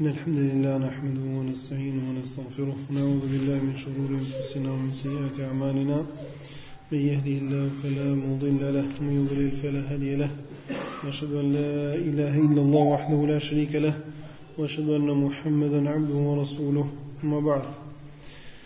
إن الحمد لله نحمده ونستعينه ونستغفره ونعوذ بالله من شرور أنفسنا ومن سيئات أعمالنا من يهده الله فلا مضل له ومن يضلل فلا هادي له وأشهد أن لا إله إلا الله وحده لا شريك له وأشهد أن محمدا عبده ورسوله أما بعد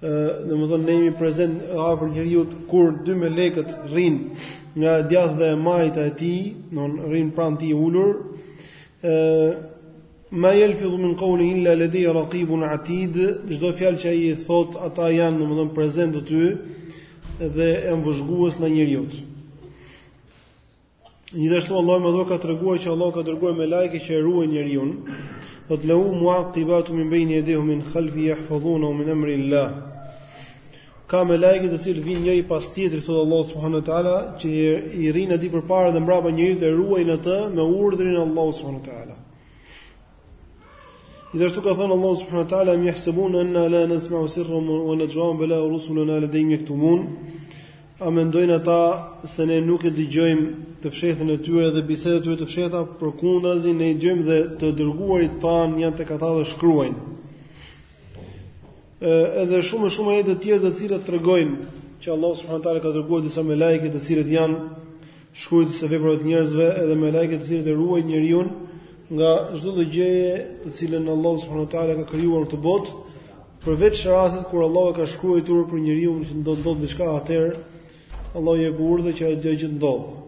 domethënë ne jemi prezent afër njeriut kur dy melekët rrin nga e djathta dhe e majta e tij, don rrin pranë tij ulur. ë Ma yalfizu min qawli illa ladayhi raqibun atid, çdo fjalë që ai thot, ata janë domethënë prezent aty dhe janë vëzhgues ndaj njeriut. Gjithashtu Allahu i Madhëruar ka treguar që Allahu ka dërguar melaike që e ruajnë njeriun. Thotë lehu muaqibatu min bayni yadihi min khalfi yahfazunahu min amri Allah. Ka melaike të cilët vijnë njëri pas tjetrit, thotë Allahu subhanahu wa ta'ala, që i rrinë atij përpara dhe mbrapa njeriut e ruajnë atë me urdhrin e Allahut subhanahu wa ta'ala. Gjithashtu ka thënë Allahu subhanahu wa taala, "Yahsabun anna la nasma'u sirrahum wa najwahum bala rusuluna ladayhim yaktubun." A mendojnë ata se ne nuk e dëgjojmë të fshehtën e tyre dhe bisedat e tyre të fshehta, përkundrazi ne i dëgjojmë dhe të dërguarit tanë janë tek ata dhe shkruajnë. Edhe shumë e shumë ajete të tjera të cilat tregojnë që Allahu subhanahu wa taala ka dërguar disa melaike të cilët janë shkruajtës të veprave të njerëzve edhe melaike të cilët e ruajnë njeriun nga çdo lloj gjëje të cilën Allahu subhanahu wa taala ka krijuar në këtë botë përveç rastit kur Allahu ka shkruar për njeriun që do të ndodhë diçka atëherë Allahu urdhëron që ajo gjë të ndodhë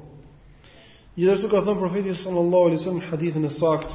Gjithashtu ka thënë profeti sallallahu alaihi wasallam në hadithin e saktë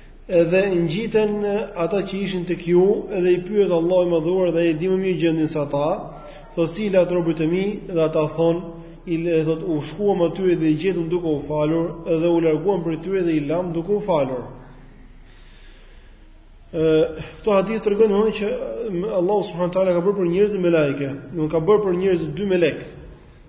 Edhe ngjiten ata që ishin tek ju, edhe i pyet Allahu i Madhëruar dhe ai e di më mirë gjendjen se ata, thotë si i latë robërit e mi dhe ata thonë i le thot u shkuam atyre dhe i gjetëm duke u falur dhe u larguam prej tyre dhe i lamë duke u falur. Ky hadith tregon domethënë që Allahu subhanahu taala ka bërë për njerëzit melaike don ka bërë për njerëzit dy melekë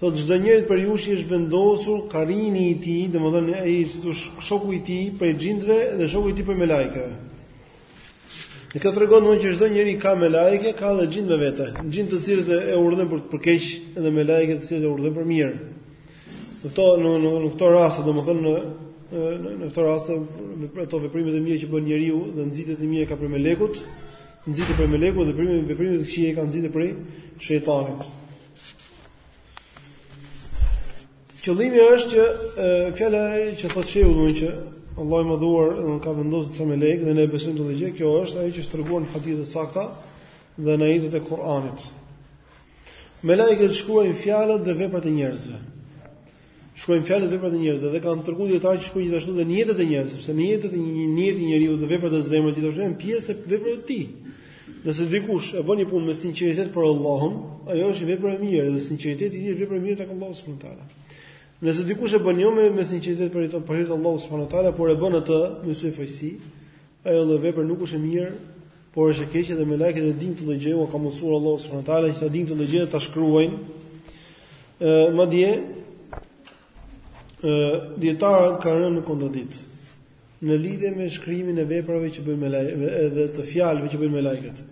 Thotë çdo njërit prej jush i është vendosur karini i tij, domethënë ai është shoku i tij prej xhindëve dhe shoku i tij prej melaikeve. Dhe kjo tregon më që çdo njeri ka melaike, ka dhe xhindë me vete. Xhindë të cilët e urdhërojnë për të për keq dhe melaike të cilët e urdhërojnë për mirë. Në këto në në në këto raste domethënë në në në këto raste ato veprimet e mira që bën njeriu dhe nxitjet e mira i ka prej melekut, nxitet prej melekut dhe veprimet veprimet e këqija i ka nxitje prej shejtanit. Qëllimi është që fjala që thotë shehu don që Allahu i Madhëruar don ka vendosur disa melaike dhe ne besojmë këtë gjë, kjo është ajo që është treguar në hadithet e sakta dhe në ajetet e Kuranit. Melaiket shkruajnë fjalët dhe veprat e njerëzve. Shkruajnë fjalët dhe veprat e njerëzve dhe kanë treguar dijetarët që shkruajnë gjithashtu dhe nijetet e njerëzve, sepse nijetet e një nijeti i njeriut dhe veprat e zemrës gjithashtu janë pjesë e veprave të tij. Nëse dikush e bën një punë me sinqeritet për Allahun, ajo është një vepër e mirë dhe sinqeriteti i tij është vepër e mirë tek Allahu subhanahu wa taala. Nëse dikush e bën jo me, me sinqeritet për për hir të Allahut subhanahu wa taala, por e bën atë me syfaqësi, Ajo lloj vepër nuk është e mirë, por është e keqe dhe melajket e dinë këtë lloj gjëje, u ka mundësuar Allahu subhanahu wa taala që ta dinë këtë lloj gjëje ta shkruajnë. Ë madje ë dietarët kanë rënë në kontradikt në lidhje me shkrimin e veprave që bëjnë melajket, edhe të fjalëve që bëjnë melajket.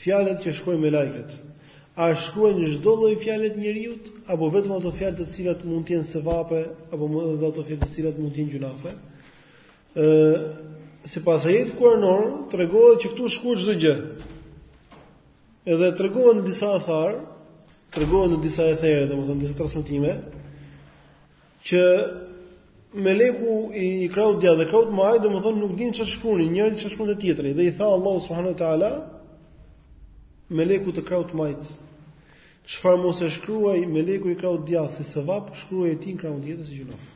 Fjalët që shkruajnë melajket, a shkruajnë çdo lloj fjalë të njeriut apo vetëm ato fjalë të cilat mund të jenë sevape apo edhe ato fjalë të cilat mund të jenë gjynahe? Ë sipas ajetit kuranor tregohet që këtu shkruhet çdo gjë. Edhe tregohet në disa athar, tregohet në disa ethere, domethënë disa transmetime që meleku i krahut djathtë dhe krahut majtë, domethënë nuk dinë çfarë shkruan, njëri çfarë shkruan tjetri dhe i tha Allahu subhanahu wa taala melekut të krahut majtë. Çfarë mos e shkruajë meleku i krahut djathtë si sevap shkruaje ti krahut majtë si gjynah.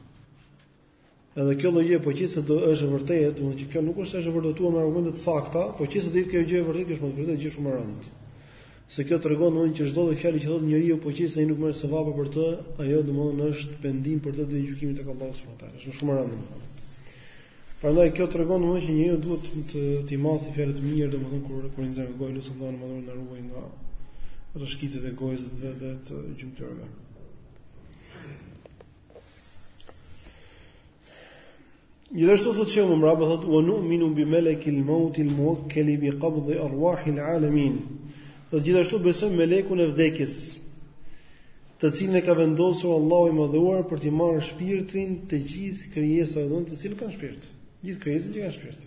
Edhe kjo lloj gjëje po qe se do është e vërtetë, domethënë që kjo nuk është se është e vërtetuar me argumente të sakta, po qe se do jetë kjo gjë e vërtetë, kjo është me vërtet gjë shumë e rëndë. Se kjo tregon domethënë që çdo lloj fjale që thotë njeriu po qe se ai nuk merr sevape për të, ajo domethënë është pendim për të ditën e gjykimit tek Allahu subhanahu wa taala. Është shumë e rëndë domethënë. Prandaj kjo tregon domethënë që njeriu duhet të të masë fjalë të mira domethënë kur kur i nxjerr gojën o Zot i madhëruar na ruaj nga rrëshkitjet e gojës dhe të gjymtyrëve. Gjithashtu thotë shehu më mbrapa thotë wa nu'minu bi malakil maut al muwakkal bi qabd arwah al alamin. Dhe gjithashtu besojmë melekun e vdekjes, të cilin e ka vendosur Allahu i Madhëruar për t'i marrë shpirtin të gjithë krijesave, domethënë të cilët kanë shpirt. Gjithë krijesat që kanë shpirt.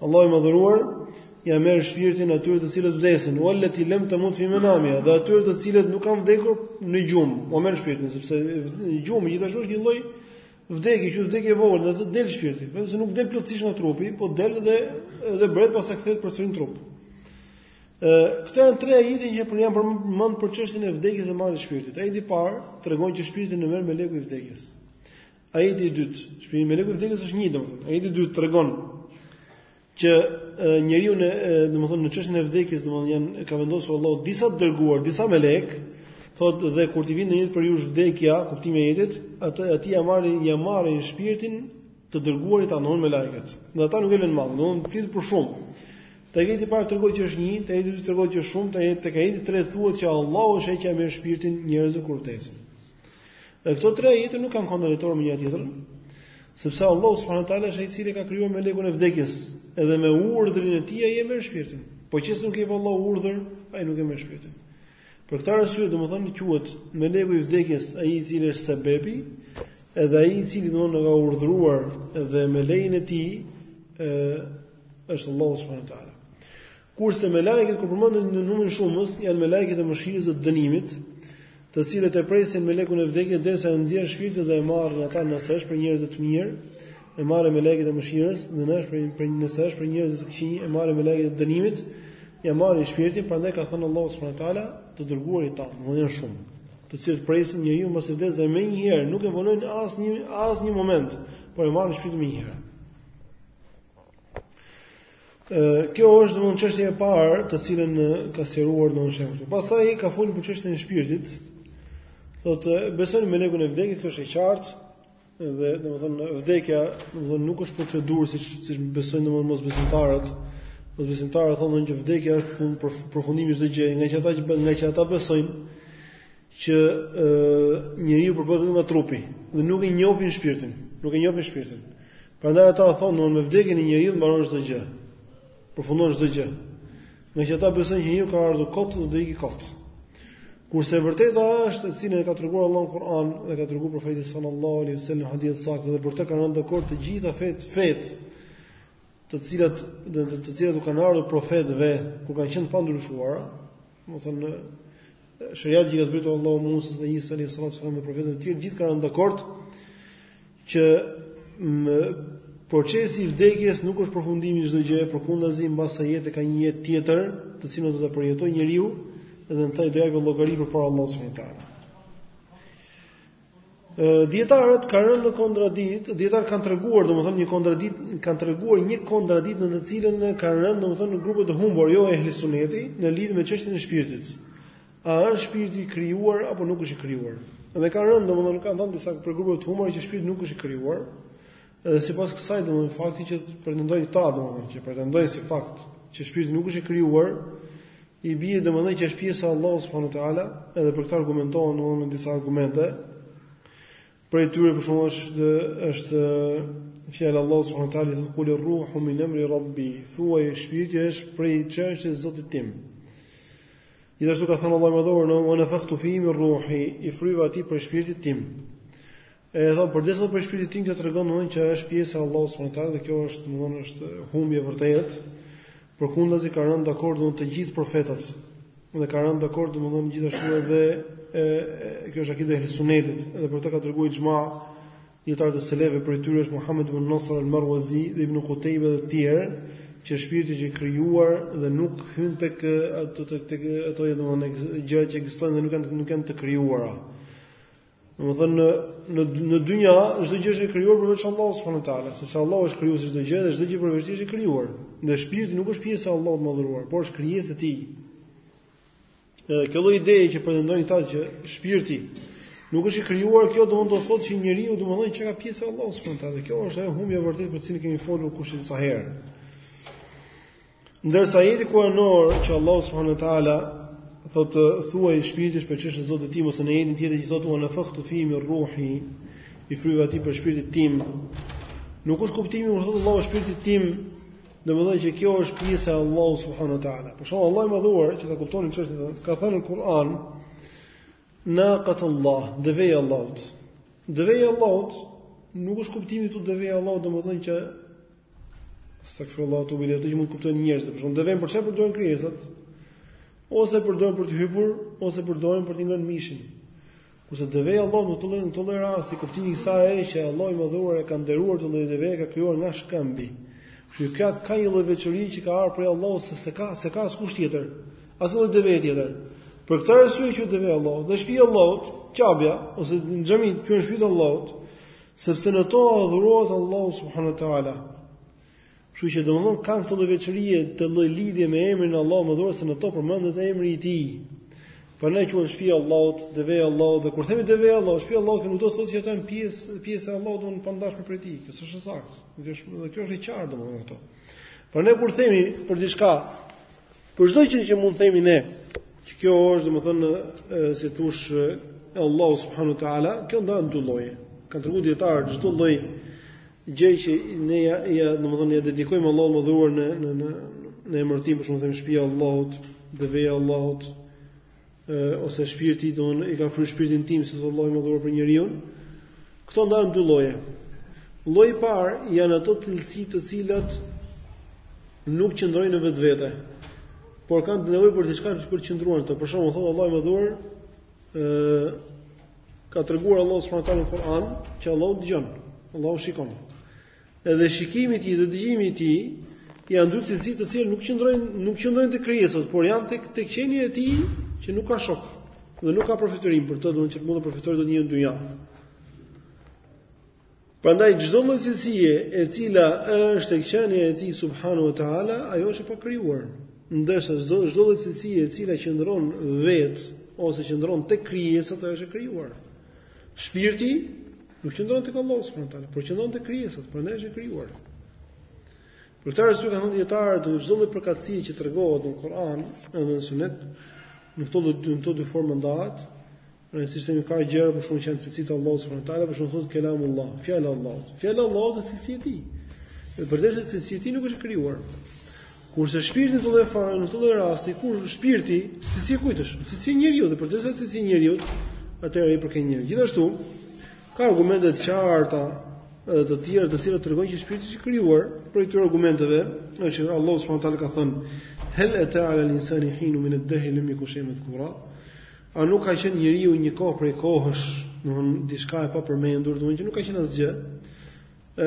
Allahu i madhëruar ja merr shpirtin atyre të cilët vdesin, wallati lam tamut fi manamiha, dhe atyre të cilët nuk kanë vdekur në gjumë, ua merr shpirtin sepse gjumi gjithashtu është një lloj vdekje, që vdekje e vogël, dhe del shpirti, vetëm se nuk del plotësisht nga trupi, po del dhe dhe bredh pastaj kthehet përsëri në trup. Ë, këto janë tre ajete që për janë përmend për çështjen e vdekjes dhe marrjes shpirtit. Ajeti i parë tregon që shpirtin e merr meleku i vdekjes. Ajeti i dytë, shpirti meleku i vdekjes është një, domethënë. Ajeti i dytë tregon që njeriu në domethënë në çështjen e vdekjes domethënë janë ka vendosur Allahu disa të dërguar, disa melek, thotë dhe kur t'i vijë ndonjërit prej jush vdekja, kuptimi i ajetit, atë atij ja marrin ja marrin shpirtin të dërguarit tanë melajket. Dhe ata nuk e lënë mangët, domethënë flit për shumë. Te ajeti i parë tregoi që është një, te ajeti i dytë tregon që është shumë, te ajeti te ajeti i tretë thuhet që Allahu është ai që merr shpirtin njerëzve kur vdesin. Dhe këto tre ajete nuk kanë kontradiktor me njëra tjetrën, sepse Allahu subhanahu wa taala është ai i cili ka krijuar melekun e vdekjes, edhe me urdhrin e tij ai e merr shpirtin. Po qe se nuk i jep Allahu urdhër, ai nuk e merr shpirtin. Për këtë arsye, domethënë quhet meleku i vdekjes ai i cili është sebebi, edhe ai i cili domethënë ka urdhëruar edhe me lejen e tij, ë është Allahu subhanahu wa taala. Kurse melajket kur përmenden në numrin shumës, janë melajket e mëshirës dhe të dënimit, të cilët e presin melekun e vdekjes derisa e nxjerr shpirtin dhe e marrin ata nëse është për njerëz të mirë, e marrin melajket e mëshirës, dhe nëse është për për nëse është për njerëz të këqinj, e marrin melajket e dënimit, ja marrin shpirtin, prandaj ka thënë Allahu subhanahu wa taala, të dërguarit tanë, domethënë janë shumë, të cilët presin njeriun mbasi vdes dhe menjëherë nuk e vonojnë asnjë asnjë moment, por e marrin shpirtin menjëherë. Kjo është domethënë çështja e parë të cilën ka sqaruar domethënë shehu këtu. Pastaj ka folur për çështjen e shpirtit. Thotë, besojmë melekun e vdekjes, kjo është e qartë. Dhe domethënë vdekja, domethënë nuk është procedurë siç siç besojnë domethënë mosbesimtarët. Mosbesimtarët thonë domethënë që vdekja është fund për përfundimi i çdo gjëje, ngaqë ata që ngaqë ata besojnë që ë njeriu përbëhet vetëm nga trupi dhe nuk e njohin shpirtin, nuk e njohin shpirtin. Prandaj ata thonë, në me vdekjen e njeriut mbaron çdo gjë. Përfundon çdo gjë. Ngaqë ata besojnë që njeriu ka ardhur kot dhe do ikë kot. Kurse e vërteta është, të cilën e ka treguar Allahu në Kur'an dhe ka treguar profeti sallallahu alaihi wasallam në hadithe të sakta dhe për të kanë rënë dakord të gjitha fetë fetë të cilat të cilat u kanë ardhur profetëve kur kanë qenë të pandryshuara, Domethënë sheriati që i ka zbritur Allahu Musës e Isës alayhi salatu wasallam dhe profetët e tjerë, gjithë kanë rënë dakord që ë procesi i vdekjes nuk është përfundimi i çdo gjëje, përkundrazi mbas kësaj jete ka një jetë tjetër, të cilën do ta përjetojë njeriu dhe në të do japë llogari përpara Allahut subhanahu wa taala. Dietarët kanë rënë në kontradikt, dietarët kanë treguar domethënë një kontradikt, kanë treguar një kontradikt në të cilën kanë rënë domethënë grupet e humbura, jo ehli suneti, në lidhje me çështjen e shpirtit. A është shpirti i krijuar apo nuk është i krijuar? Dhe kanë rënë domethënë kanë thënë disa prej grupeve të humbura që shpirti nuk është i krijuar, Edhe sipas kësaj, domethënë fakti që pretendojnë këta, domethënë që pretendojnë si fakt që shpirti nuk është i krijuar, i bie domethënë që është pjesë e Allahut subhanuhu teala, edhe për këtë argumentohen domethënë me disa argumente. Prej tyre për shembull është është fjala e Allahut subhanahu teala i cili thotë kulir ruhu min amri rabbi, thuaj shpirti është prej çështjes së Zotit tim. Gjithashtu ka thënë Allahu i madhëruar, "Wa nafakhtu fihi min ruhi", i fryva atij prej shpirtit tim. E thon përderisa prej shpirtit tim kjo tregon domthon që është pjesë e Allahut subhanahu wa taala dhe kjo është domthon është humbje e vërtetë. Përkundrazi ka rënë dakord domthon të gjithë profetët dhe ka rënë dakord domthon gjithashtu edhe e, e kjo është akide e sunetit dhe për këtë ka treguar ixhma dijetarë të selefëve prej tyre është Muhammed ibn Nasr al-Marwazi dhe Ibn Qutayba dhe të tjerë që shpirti është i krijuar dhe nuk hyn tek ato tek ato domthon gjëra që ekzistojnë dhe nuk janë nuk janë të krijuara. Domethënë në në në dynja çdo gjë është e krijuar përveç Allahut subhanuhu teala, sepse Allahu është krijuesi i çdo gjë dhe çdo gjë përveç tij është e krijuar. Dhe shpirti nuk është pjesë e Allahut të madhëruar, por është krijesë e tij. Edhe kjo lloj ideje që pretendojnë këta që shpirti nuk është i krijuar, kjo domthon do të thotë që njeriu domthon që ka pjesë e Allahut subhanuhu teala. Dhe kjo është ajo humbje e vërtetë për të cilën kemi folur kushedi sa herë. Ndërsa ajeti kuranor që Allahu subhanahu wa taala thotë thuaj shpirti prej çështjeve të Zotit tim ose në ajetin tjetër që thotë wa nafakhtu fihi min ruhi i fryva atij prej shpirtit tim. Nuk është kuptimi kur thotë Allahu shpirtit tim, domethënë që kjo është pjesë e Allahut subhanahu wa taala. Për shembull Allahu i madhëruar që ta kuptojmë çështjen, ka thënë në Kur'an naqat Allah, deveja e Allahut. Deveja e Allahut nuk është kuptimi këtu deveja e Allahut domethënë që Astaghfirullah wa atubu ilejh ato që mund të kuptojnë njerëzit, për shembull devenë për çfarë e përdorin krijesat, ose përdorin për të hypur, ose përdorin për të ngrënë mishin. Kurse deveja e Allahut në këtë lloj, në këtë lloj rasti kuptimi i saj është që Allahu i madhëruar e ka nderuar këtë lloj deveje, e ka krijuar nga shkëmbi. Që kjo ka një lloj veçori që ka ardhur prej Allahut s'e ka s'e ka askush tjetër, asnjë deve tjetër. Për këtë arsye quhet deveja e Allahut, dhe shtëpi e Allahut, Qabja ose xhamia që është shtëpi e Allahut, Sepse në to adhurohet Allahu subhanahu wa taala. Kështu që domthon kanë këtë lloj veçorie, këtë lloj lidhje me emrin e Allahut të madhëruar se në to përmendet emri i tij. Prandaj quhen shtëpi e Allahut, deveja e Allahut dhe kur themi deveja e Allahut, shtëpi e Allahut nuk do të thotë që ata janë pjesë pjesë e Allahut domthon e pandashme prej tij. Kjo është e saktë. Kjo është kjo është e qartë domthon këto. Prandaj kur themi për diçka Për çdo gjë që mund të themi ne, që kjo është domethënë si të thuash e Allahu subhanahu wa taala, kjo ndahet në dy lloje. Kan tregu dijetarët çdo lloj gjë që ne ia, ia domethënë ia dedikojmë Allahut të madhëruar në në në në emërtim, për shembull, themi shtëpia e Allahut, deveja e Allahut, ose shpirti, domthonë i ka fry shpirtin tim si thotë Allahu i madhëruar për njeriun. Këto ndahen dy lloje. Lloji i parë janë ato cilësi të cilat nuk qëndrojnë në vetvete, por kanë nevojë për diçka për të qëndruar në të. Për shembull, thotë Allahu i madhëruar, ë ka treguar Allahu subhanahu wa taala në Kur'an që Allahu dëgjon, Allahu shikon. Edhe shikimi i tij dhe dëgjimi i tij janë dy cilësi të cilat nuk qëndrojnë nuk qëndrojnë te krijesat, por janë tek tek qenia e tij që nuk ka shok dhe nuk ka përfytyrim për të, domethënë që të mund të përfytyrojë dot në dynja. Prandaj çdo lloj cilësie e cila është tek qenia e tij subhanahu wa taala, ajo është e pakrijuar. Ndërsa çdo çdo lloj cilësie e cila qëndron vet ose qëndron tek krijesat, ajo është e krijuar. Shpirti Nuk qëndron tek Allahu subhanahu wa taala, por qëndron tek krijesat, prandaj është e krijuar. Për këtë arsye kanë thënë dijetarët çdo lloj përkatësie që tregohet në Kur'an edhe në Sunet, në këto dy në këto dy forma ndahet. Rrënjësisht se ka gjëra për shkak që janë cilësi të Allahut subhanahu wa taala, për shkak thotë kelamullah, fjala e Allahut. Fjala e Allahut është cilësi e tij. Dhe përderisa cilësi e tij nuk është krijuar. Kurse shpirti në këtë lloj forme, në këtë lloj rasti, kur shpirti, cilësi e kujt është, cilësi e njeriut, dhe përderisa cilësi e njeriut, atëherë i përket njeriut. Gjithashtu, ka argumente të qarta edhe të tjera të cilat tregojnë që shpirti është i krijuar, prej këtyre argumenteve, është që Allahu subhanahu wa taala ka thënë hel ata ala al-insani hinu min ad-dahr lam yakun shay'an madhkura. A nuk ka qenë njeriu një kohë prej kohësh, domthonë diçka e papërmendur, domthonë që nuk ka qenë asgjë.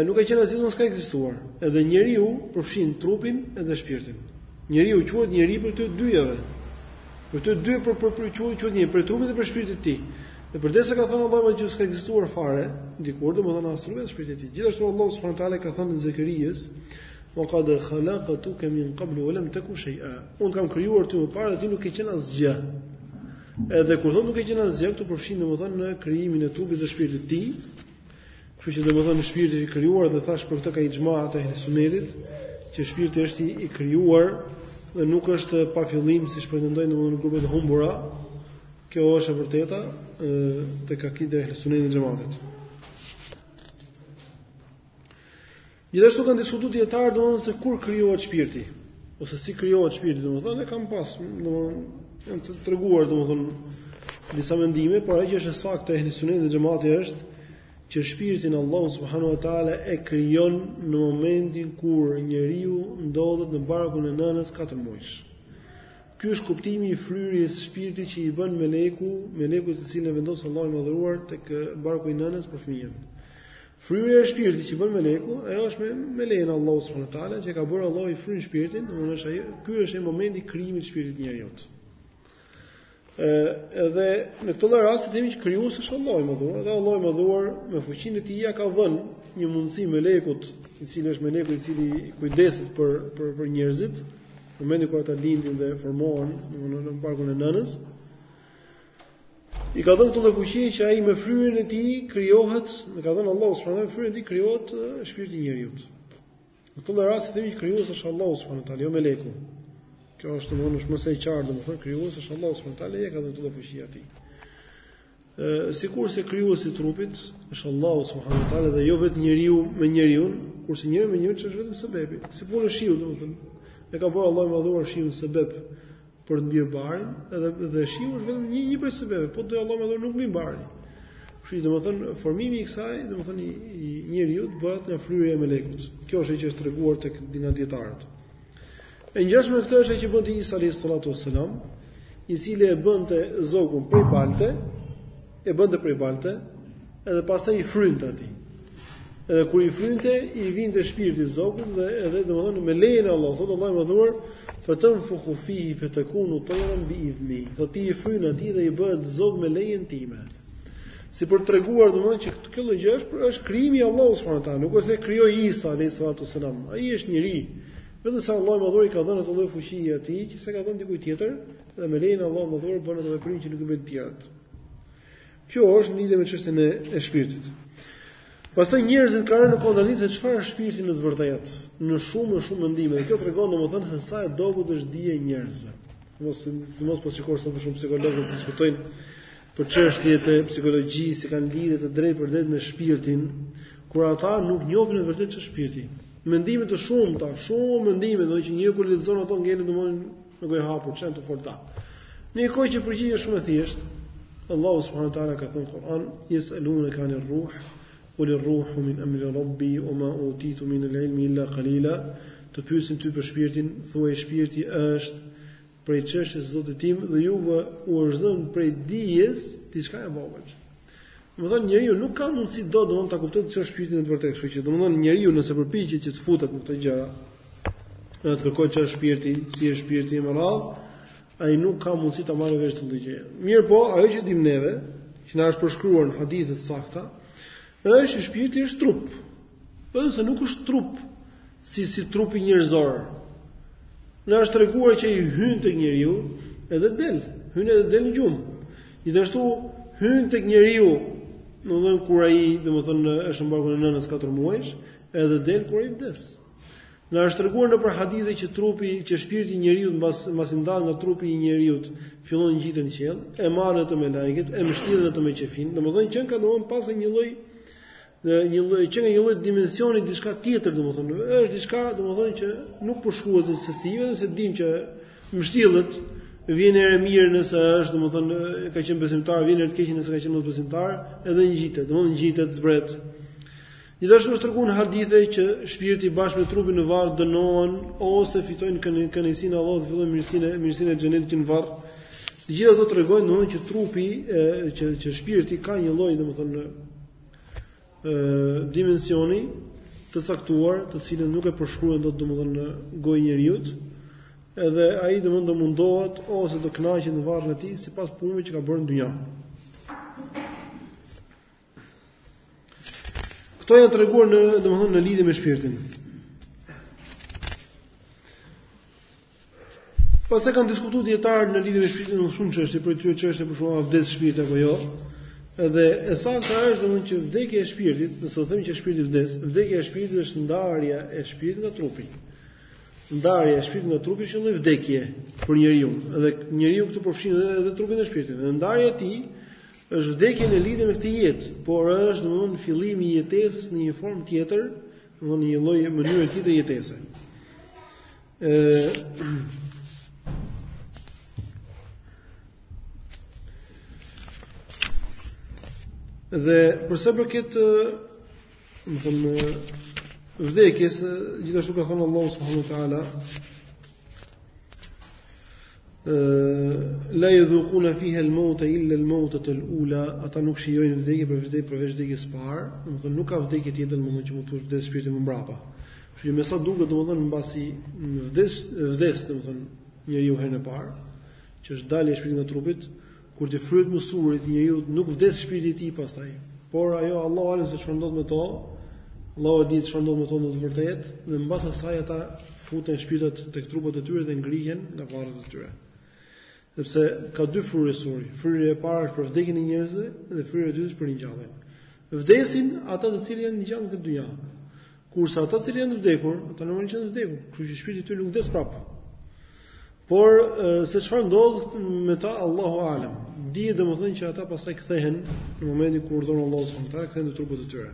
Nuk ka qenë asgjë, nuk ka ekzistuar. Edhe njeriu përfshin trupin edhe shpirtin. Njeriu quhet njeri prej këtyre dyjave. Për këto dy për për për quhet quhet njeri për trupin dhe për shpirtin e tij. Dhe përderisa ka thënë Allahu që s'ka ekzistuar fare dikur, domethënë as trupi as shpirti i tij. Gjithashtu Allahu subhanahu teala ka thënë Zekerijes, "Wa qad khalaqtuka min qabl wa lam taku shay'a." Unë të kam krijuar ty më parë dhe ti nuk ke qenë asgjë. Edhe kur thotë nuk ke qenë asgjë, këtu përfshin domethënë në krijimin e trupit dhe shpirtit të tij, Kështu që domethënë shpirti është i krijuar dhe thash për këtë ka ixhma te ehli sunnetit që shpirti është i krijuar dhe nuk është pa fillim siç pretendojnë domethënë grupet e humbura. Kjo është e vërteta tek akidja e ehli sunnetit e xhematit. Gjithashtu kanë diskutuar dijetarët domthon se kur krijohet shpirti ose si krijohet shpirti domthon e kanë pas domthon janë të treguar domthon disa mendime, por ajo që është e saktë te ehli sunneti dhe xhemati është që shpirtin Allahu subhanahu wa taala e krijon në momentin kur njeriu ndodhet në barkun e nënës 4 muajsh. Ky është kuptimi i fryrjes së shpirtit që i bën meleku, meleku të cilin e vendos Allahu i madhëruar tek barku i nënës për fëmijën. Fryrja e shpirtit që bën meleku, ajo është me me lejen e Allahut subhanahu wa taala që ka bërë Allahu i fryn shpirtin, domthonë është ai, ky është ai momenti i krijimit të shpirtit të njeriut. Ë edhe në këtë lloj rasti themi që krijuesi është Allahu i madhëruar, dhe Allahu i madhëruar me fuqinë e tij ja ka dhënë një mundësi melekut, i cili është meleku i cili kujdeset për për për njerëzit, në momentin kur ata lindin dhe formohen, domthonë në barkun e nënës, I ka dhënë këtë fuqi që ai me fryrjen e tij krijohet, i ka dhënë Allahu subhanahu me fryrjen e tij krijohet shpirti i njeriu. Në këtë rast themi krijues është Allahu subhanahu taala, jo meleku. Kjo është domethënë është më se e qartë, domethënë krijues është Allahu subhanahu taala, ia ka dhënë këtë fuqi atij. Ë sikurse krijuesi i trupit është Allahu subhanahu taala dhe jo vetë njeriu me njeriu, kurse njeriu me njeriu është vetëm sebebi. Si punë shiu domethënë. E ka bërë Allahu i madhëruar shiun sebeb. për të mbirë barin, edhe dhe shiu është vetëm një një prej sebeve, po do Allahu i madhëruar nuk mbin barin. Kështu që domethënë formimi i kësaj, domethënë i njeriut bëhet nga fryrja e melekut. Kjo është ajo që është treguar tek dina dietarët. E ngjashme me këtë është që bënte Isa alayhi salatu wasalam, i cili e bënte zogun prej balte, e bënte prej balte, edhe pastaj i frynte atij. Edhe kur i frynte, i vinte shpirti i zogut dhe edhe domethënë me lejen e Allahut, thotë Allahu i madhëruar, "Fatanfukhu fihi fatakunu tayran bi idni." Do ti i fryn atij dhe ai bëhet zog me lejen time. Si për treguar domethënë që kjo lloj gjëje është është krijimi i Allahut subhanahu wa taala, nuk është se krijoi Isa alayhi salatu wasalam. Ai është njeri. Vetëm se Allahu i madhëruar i ka dhënë atë lloj fuqie atij, që s'ia ka dhënë dikujt tjetër, dhe me lejen e Allahut madhëruar bën ato veprime që nuk i bëjnë të tjerët. Kjo është në lidhje me çështjen e, e shpirtit. Pastaj njerëzit kanë rënë në kontradiktë se çfarë është shpirti në të vërtetë, në shumë e shumë mendime. Dhe kjo tregon domethënë se sa e dobët është dija e njerëzve. Mos të mos po shikosh sot shumë psikologë diskutojnë për çështje të psikologjisë, se kanë lidhje të drejtpërdrejtë me shpirtin, kur ata nuk njohin në vërtetë ç'është shpirti. Mendime të shumta, shumë mendime, domethënë që njeriu kur lexon ato ngelen domethënë Me gojë hapur çfarë të thotë. Në një kohë që përgjigjja është shumë e thjeshtë, Allahu subhanahu wa taala ka thënë në Kur'an, "Yes'alunaka an ar-ruh, qul ar-ruhu min amri rabbi wa ma utitum min al-ilmi illa qalila." Të pyesin ty për shpirtin, thuaj shpirti është prej çështjes së Zotit tim dhe juve u është dhënë prej dijes diçka e vogël. Domethënë njeriu nuk ka mundësi dot domethënë ta kuptojë çfarë është shpirti në të vërtetë, kështu që domethënë njeriu nëse përpiqet që të futet në këto gjëra, edhe të kërkojë çfarë është shpirti, si është shpirti me radhë, ai nuk ka mundësi ta marrë vesh këtë lloj gjëje. Mirëpo, ajo që dim neve, që na është përshkruar në hadithe të sakta, është që shpirti është trup. Po edhe se nuk është trup si si trupi njerëzor. Na është treguar që ai hyn tek njeriu edhe del, hyn edhe del në gjumë. Gjithashtu hyn tek njeriu, domethënë kur ai, domethënë është në barkun e nënës 4 muajsh, edhe del kur ai vdes. Na është treguar nëpër hadithe që trupi, që shpirti i njeriut mbas mbasi del nga trupi i njeriut, fillon ngjitet në qiell, e marrin atë melaiket, e mështjellin atë me qefin, domethënë që ka domethënë pra një lloj Në një lloj që një lloj dimensioni diçka tjetër, domethënë, është diçka domethënë që nuk përshkruhet se si, vetëm se dimë që mështjellët vjen erë e mirë nëse është domethënë ka qenë besimtar, vjen erë e keqe nëse ka qenë mosbesimtar, edhe ngjitet, domethënë ngjitet zbret. Gjithashtu është treguar në hadithe që shpirti bashkë me trupin në varr dënohen ose fitojnë kënaqësinë e Allahut, fillojnë mirësinë, mirësinë e xhenetit që në varr. Të gjitha këto tregojnë domethënë që trupi e që që shpirti ka një lloj domethënë dimensioni të caktuar, të cilën nuk e përshkruan dot domethënë në gojë njeriu, edhe ai domethënë do mundohet ose do kënaqet në varrin e tij sipas punëve që ka bërë në dynja. Këto janë treguar në domethënë në lidhje me shpirtin. Pastaj kanë diskutuar dijetarët në lidhje me shpirtin në shumë çështje, prej këtyre çështjeve për shembull a vdes shpirti apo jo. Edhe e saktë është domethënë që vdekja e shpirtit, nëse themi që shpirti vdes, vdekja e shpirtit është ndarja e shpirtit nga trupi. Ndarja e shpirtit nga trupi është një vdekje për njeriun, edhe njeriu këtu përfshin edhe, edhe trupin dhe shpirtin. Dhe ndarja e tij është vdekje në lidhje me këtë jetë, por është domethënë fillimi i jetesës në një formë tjetër, domethënë një lloj mënyre tjetër jetese. Dhe për sa i përket domethënë vdekjes, gjithashtu ka thënë Allahu subhanahu wa ta'ala, la yadhuquna fiha al-maut illa al-mauta al-ula ata nuk shijojnë vdekje përveç vdekjes së parë domethënë nuk ka vdekje tjetër domethënë që mund të vdesë shpirti më mbrapa kështu që me sa duket domethënë mbasi vdes vdes domethënë njeriu herën e parë që është dalja e shpirtit nga trupi Kur t'i fryhet më surit njeriut nuk vdes shpirti i tij pastaj. Por ajo Allahu alem se çfarë ndodh me to, Allahu e di çfarë ndodh me to në të vërtetë, dhe mbas asaj ata futen shpirtrat tek trupat e tyre dhe ngrihen nga varret e tyre. Sepse ka dy fryrje suri, fryrja e parë është për vdekjen e njerëzve dhe fryrja e dytë është për ringjalljen. Vdesin ata të cilët janë gjallë në këtë dynja. Kurse ata të cilët janë të vdekur, ata tani janë të vdekur, kështu që shpirti i tyre nuk vdes prapë. Por se çfarë ndodh me ta Allahu alem. Dihet domethënë që ata pastaj kthehen në momentin kur urdhëron Allahu subhanahu wa taala kthehen në trupat e tyre.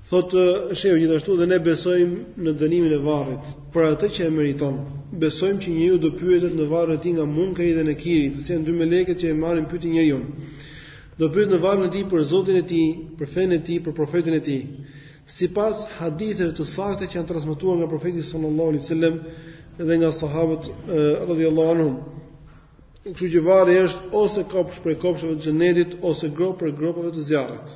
Thotë shehu gjithashtu dhe ne besojmë në dënimin e varrit, për atë që e meriton. Besojmë që njeriu do pyetet në varrin e tij nga Munkeri dhe Nekiri, të cilët janë dy melekët që e marrin pyetje njeriun. Do pyetet në varrin e tij për Zotin e tij, për fenë e tij, për profetin e tij. Sipas haditheve të sakta që janë transmetuar nga profeti sallallahu alaihi wasallam dhe nga sahabët radhiyallahu anhum. Kështu që varri është ose kopsh prej kopshteve të xhenetit ose gropë prej gropave të zjarrit.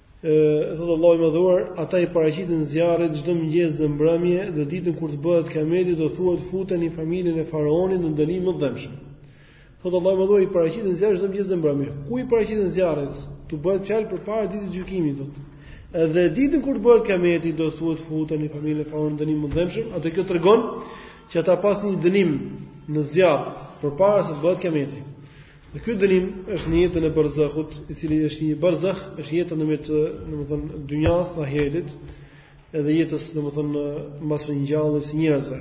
E thotë Allahu i Madhëruar, ata i paraqiten zjarrit çdo mëngjes dhe mbrëmje dhe ditën kur të bëhet kiameti do thuhet futeni familjen e faraonit në dënim të dhimbshëm. Thotë Allahu i Madhëruar i paraqiten zjarrit çdo mëngjes dhe mbrëmje. Ku i paraqiten zjarrit? Këtu bëhet fjalë përpara ditës së gjykimit thotë. Dhe ditën kur të bëhet kiameti do thuhet futeni familjen e faraonit në dënim të dhimbshëm. Atëherë kjo tregon që ata patën një dënim në zjarr përpara se të bëhet kiameti. Dhe ky dënim është në jetën e barzahut, i cili është një barzah, është jeta ndërmjet, domethënë, dynjas dhe ahiretit, edhe jetës, domethënë, mbas ringjalljes së njerëzve.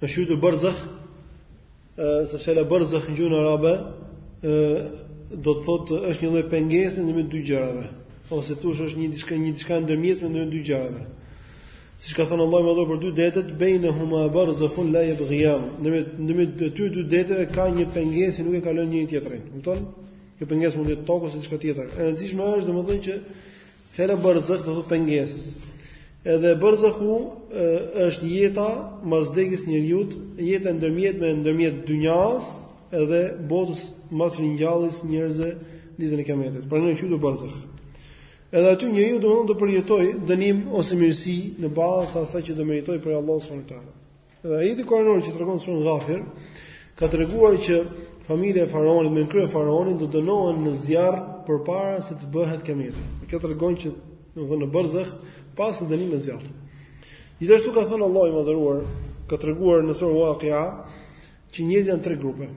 Është quajtur barzah, ë sepse fjala barzah në gjuhën arabe ë do të thotë është një lloj pengese ndërmjet dy gjërave, ose thuaj është një diçka një diçka ndërmjetëse ndërmjet dy gjërave. Siç ka thënë Allahu i Madhëruar për dy detet, bejnahuma barzakhun la yabghiyan. Në mes në mes të dy dy deteve ka një pengesë që nuk e kalon njëri tjetrin. Kupton? Kjo pengesë mund të jetë tokë ose diçka tjetër. E rëndësishme është domethënë që fjala barzakh do të thotë pengesë. Edhe barzakhu është jeta mbas vdekjes së njeriut, jeta ndërmjet me ndërmjet dynjas edhe botës mbas ringjalljes së njerëzve ditën e kiametit. Prandaj quhet barzakh. Edhe aty njeriu domethënë do përjetojë dënim ose mirësi në bazë të asaj që do meritojë prej Allahut subhanahu wa taala. Dhe ajeti kuranor që tregon në suren Ghafir ka treguar që familja e faraonit me krye faraonin do dënohen në zjarr përpara se të bëhet kiameti. Kjo tregon që domethënë në Barzakh patën dënim me zjarr. Gjithashtu ka thënë Allahu i madhëruar, ka treguar në suren Waqi'a që njerëzit janë tre grupe.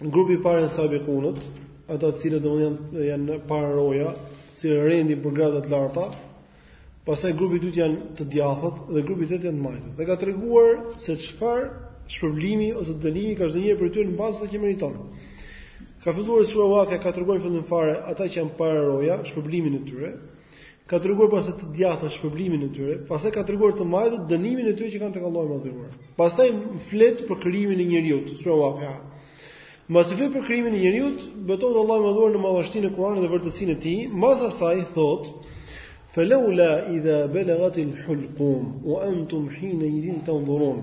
Grupi i parë janë sabiqunët, ata të cilët domethënë janë pararoja, të cilët rendin për grada të larta. Pastaj grupi i dytë janë të djathtët dhe grupi i tretë janë të majtët. Dhe ka treguar se çfarë shpërblimi ose dënimi ka çdo njëri prej tyre në bazë të asaj që meriton. Ka filluar sura Waqia ka treguar në fillim fare ata që janë pararoja, shpërblimin e tyre. Ka treguar pastaj të djathtët shpërblimin e tyre, pastaj ka treguar të majtët dënimin e tyre që kanë tek Allahu i Madhëruar. Pastaj flet për krijimin e njeriut, sura Waqi'a. Mbasi flet për krijimin e njeriut, betohet Allahu i Madhëruar në madhështinë e Kuranit dhe vërtetësinë e tij, mbas asaj thotë Falaula idha balagatil hulqum wa antum hina idhin tanzurun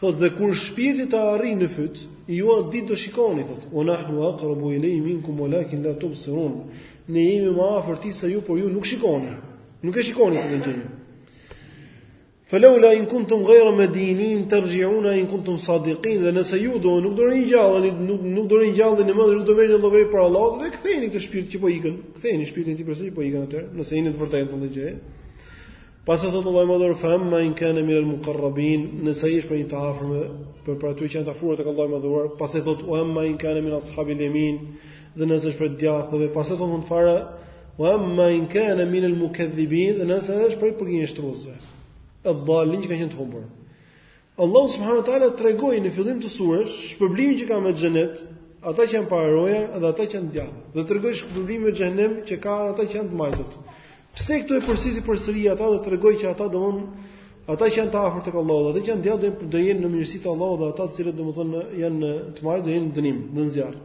Thotë dhe kur shpirti të arrijë në fyt, ju atë ditë do shikoni, thotë, wa nahnu aqrabu ilej minkum walakin la tubsirun. Ne jemi më afër tij se ju, por ju nuk shikoni. Nuk e shikoni këtë gjë. Falaula in kuntum ghayra madinin tarji'una in kuntum sadiqin dhe nëse ju do nuk do ringjalleni nuk nuk do ringjalleni më dhe nuk do merrni llogari para Allahut dhe ktheheni këtë shpirt që po ikën ktheheni shpirtin ti përsëri po ikën atë nëse jeni të vërtetë në gjë Pastaj thotë Allahu i Madhëruar fa amma in kana min al muqarrabin, nëse ai është prej të afërmve, prej atyre që janë të afruar tek Allahu i Madhëruar, pastaj thotë wa amma in kana min ashabil yamin, dhe nëse është prej të djathtëve, pastaj thotë në fund fare wa amma in kana min al mukaththibin, dhe nëse është prej përgënjeshtruesve. Ad-dallin që kanë qenë të humbur. Allahu subhanahu wa taala tregoi në fillim të surës shpërblimin që kanë me xhenet, ata që janë pararoja dhe ata që janë djathtë. Dhe tregoi shpërblimin me xhehenem që kanë ata që janë të majtët. Pse këtu e përsëriti përsëri ata dhe tregoi që ata domon ata që janë të afërt tek Allahu, ata që janë djathtë do të jenë në mirësitë të Allahut dhe ata të cilët domethënë janë të majtë do jenë në dënim, në zjarr.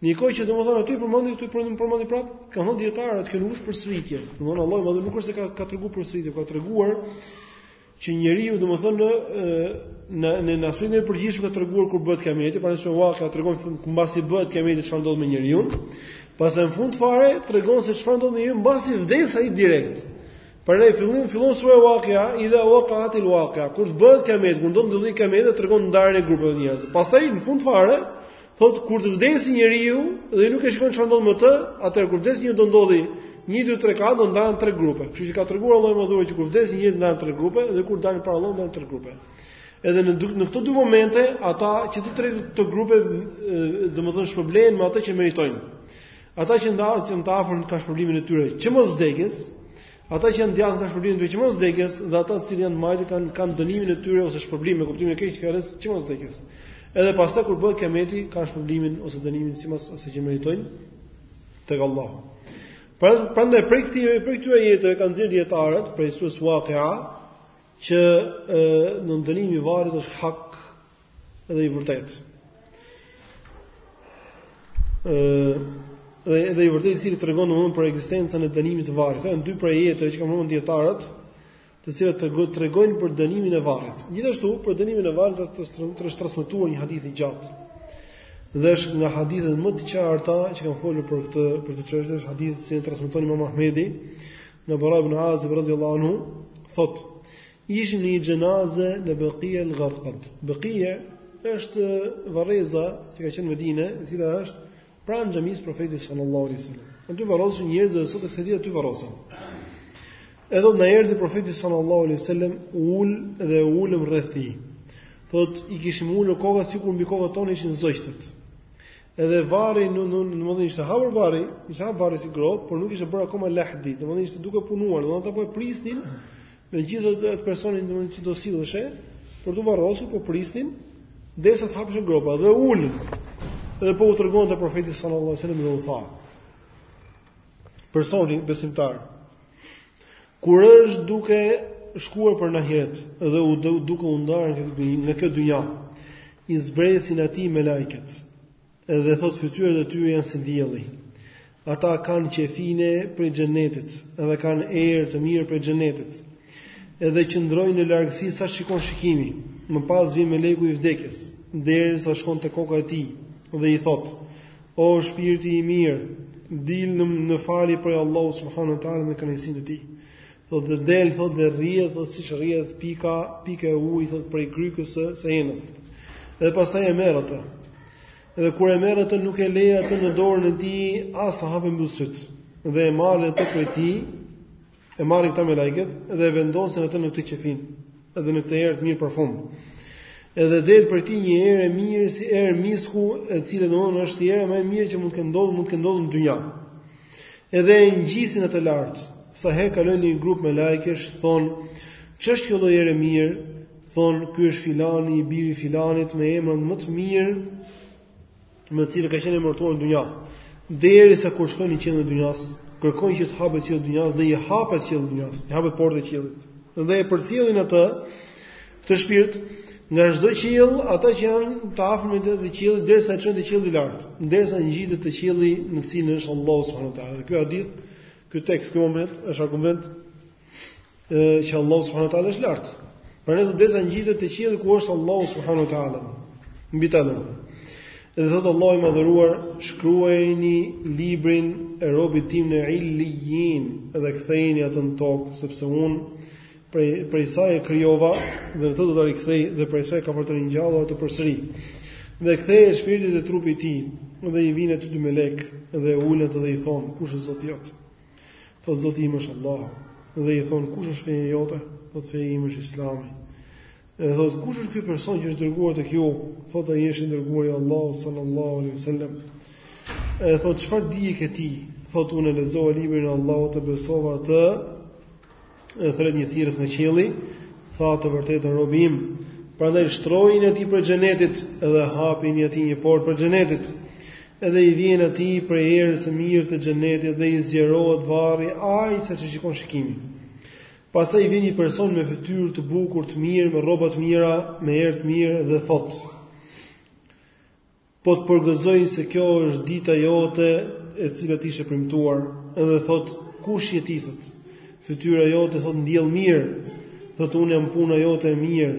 Në kohë që domethënë aty përmendi këtu përmendi përmendi prap, kanë thënë dietarët që nuk është përsëritje. Domethënë Allahu i Madhëruar nuk është se ka ka treguar përsëritje, ka treguar Që njeriu domethënë në në në në aspektin e përgjithshëm ka treguar kur bëhet kiameti, pra surja Waqia tregon mbasi bëhet kiameti çfarë ndodh me njeriun. Pastaj në fund fare tregon se çfarë ndodh me njeriun mbasi vdes ai direkt. Prandaj fillim fillon sura Waqia, idha waqa'atil waqia. Kur të bëhet kiameti, kur ndodh ndodhi kiameti tregon ndarjen e grupeve të njerëzve. Pastaj në fund fare Thot kur të vdesi njeriu dhe nuk e shikon çfarë ndodh me të, atëherë kur vdes njeriu do ndodhi 1 2 3 4 do ndahen tre grupe. Kështu që ka treguar Allahu i Madhëruar që kur vdesin njerëzit ndahen tre grupe dhe kur dalin para Allahut ndahen tre grupe. Edhe në në këto dy momente ata që të tre këto grupe domethënë shpërblehen me atë që meritojnë. Ata që janë më të afërm kanë shpërblimin e tyre që mas vdekjes, Ata që janë djathtë kanë shpërblimin e tyre që mas vdekjes dhe ata të cilët janë të majtë kanë kanë dënimin e tyre ose shpërblimin me kuptimin e keq të fjalës që mas vdekjes. Edhe pastaj kur bëhet kiameti kanë shpërblimin ose dënimin sipas asaj që meritojnë tek Allahu. Pra, prandaj prej këtij prej këtyre ajeteve kanë nxjerr dietarët prej surës Waqi'a që ë në dënimi i varrit është hak Edhe i vërtet. Ë dhe edhe i vërtet i cili tregon domthonë për ekzistencën e dënimit të varrit. Janë dy prej ajeteve që kanë marrë dietarët, të cilët të tregojnë për dënimin e varrit. Gjithashtu për dënimin e varrit është transmetuar një hadith i gjatë. Dhe është nga hadithet më të qarta që kanë folur për këtë për këtë çështje hadithi që transmeton Imam Ahmedi, nga Bara ibn Azib radhiyallahu anhu, thotë Ishin në një xhenaze në Beqia al-Gharqad. Beqia është varreza që ka qenë në Medinë, e cila është pranë xhamisë profetit sallallahu alaihi wasallam. Aty varrosen njerëz dhe sot e kësaj dite aty varrosen. Edhe na erdhi profeti sallallahu alaihi wasallam u ul dhe u ulëm rreth tij. Thot i kishim ulur kokat sikur mbi kokat tona ishin zogjtët. Edhe varri në në domethënë ishte hapur varri, ishte hapur varri si gropë, por nuk ishte bërë akoma lahdi, domethënë ishte duke punuar, domethënë po e prisnin Me gjithë atë personin do të do silleshe për t'u varrosur, po prisnin derisa të hapeshe gropa dhe u ulën. Dhe po u tregonte profeti sallallahu alajhi wasallam dhe u tha: Personi besimtar kur është duke shkuar për në ahiret dhe u duke u ndarë nga kjo dynja, i zbresin atij melajket. Edhe thotë fytyrat e tyre janë si dielli. Ata kanë qefine prej xhenetit, edhe kanë erë të mirë prej xhenetit. Edhe qëndrojnë në largësi sa shikon shikimi. Më pas vjen meleku i vdekjes, derisa shkon te koka e tij dhe i thotë: "O shpirt i mirë, dil në në falje prej Allahut subhanuhu teala në kënaqësinë e tij." Thotë dhe del, thotë dhe rrjedh, thotë siç rrjedh pika, pika e ujit thotë prej grykës së së enës. Dhe pastaj e merr atë. Dhe kur e merr atë nuk e lej atë në dorën e tij as sa hap e mbyll sytë. Dhe e marr atë prej tij, e marrin këta melajket dhe e vendosin atë në këtë qefin. Edhe në këtë erë të mirë parfum. Edhe del prej tij një erë e mirë si erë misku, e cila domthonë është era më e mirë që mund të ndodhë, mund të ndodhë në dynja. Edhe e ngjitin atë lart. Sa herë kalojnë në një grup melajkesh, thon, "Ç'është kjo lloj ere e mirë?" Thon, "Ky është filani i biri filanit me emrin më të mirë me të cilin ka qenë emërtuar në dynja." Derisa kur shkojnë në qiellin e dynjas, kërkojnë që të hapet qielli i dynjas dhe i hapet qielli i dynjas, i hapen portat e qiellit dhe e përcjellin atë Këtë shpirt, nga çdo qiell, ata që janë të afërmit e qiellit derisa e çojnë te qielli i lartë, derisa ngjitet te qielli në të cilin është Allahu subhanahu wa taala. Ky hadith, ky tekst, ky moment është argument që Allahu subhanahu wa taala është lart. Pra edhe derisa ngjitet te qielli ku është Allahu subhanahu wa taala. Mbi ta lëmë. Dhe thot Allahu i madhëruar, shkruajeni librin e robit tim në Illijin dhe kthejeni atë në tokë, sepse unë Prej, prej saj e krijova dhe në të do ta rikthej dhe prej saj kam për ta ringjallur atë përsëri. Dhe kthehet shpirti te trupi i tij dhe i vinë atij dy melekë dhe e ulën dhe i thon kush është Zoti jot. Thot Zoti im është Allah dhe i thon kush është feja jote? Thot feja im është Islami. I thon kush është ky person që është dërguar tek ju? Thot ai është i dërguari i Allahut sallallahu alaihi wasallam. I thon çfarë dije ke ti? Thot unë lexova librin e Allahut e besova atë e thret një thirrës nga qielli, tha të vërtetën robi im, prandaj shtrojini atij prej xhenetit dhe hapini atij një portë prej xhenetit. Edhe i vjen atij prej erës së mirë të xhenetit dhe i zgjerohet varri aq sa ç'i shikon shikimi. Pastaj i vjen një person me fytyrë të bukur, të mirë, me rroba të mira, me erë të mirë dhe thotë: Po të përgëzoj se kjo është dita jote e cila të ishte premtuar, edhe thot, kush je ti thot? Fytyra jote thot ndjell mirë, thot unë jam puna jote e mirë.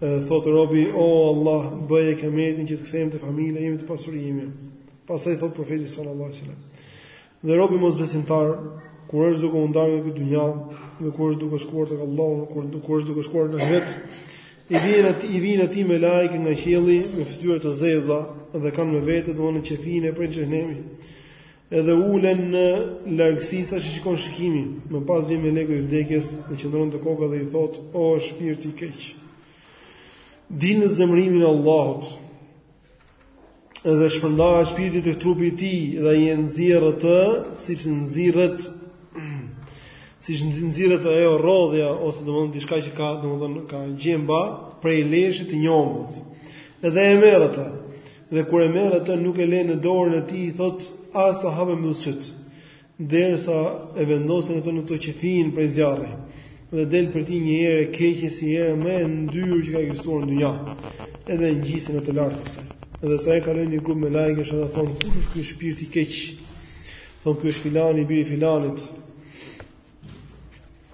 Edhe thot robi, o oh, Allah, bëje kijametin që të kthehem te familja ime te pasuria ime. Pastaj thot profeti sallallahu alaihi wasallam. Dhe robi mosbesimtar, kur është duke u ndarë nga kjo dynja, dhe kur është duke shkuar tek Allahu, kur kur është duke shkuar në ahiret, i vjen atë i vijnë atij melaike nga qielli me fytyra të zeza dhe kanë me vete domthonë qefine prej xhehenemit. Edhe ulen në largësi sa ç'i shikon shikimi, më pas vjen meleku i vdekjes dhe qëndron te koka dhe i thotë: "O shpirt i keq, dil në zemrimin e Allahut, Edhe shpërndahet shpirti tek trupi i tij dhe ai e nxjerr atë, siç nxirret siç nxirret ajo rrodhja ose domthon diçka që ka domthon ka gjemba prej leshit të njomët. Edhe e merr atë. Dhe kur e merr atë nuk e lën në dorën e tij, thot as sa hap e mbyll sytë. derisa e vendosin atë në ato qefinë prej zjarri dhe del prej tij një erë e keqe si era më e ndyrë që ka ekzistuar në dynja edhe e ngjisin atë lart edhe sa e kalojnë një grup melaikesh thonë kush është ky shpirt i keq thonë ky është filani, i biri i filanit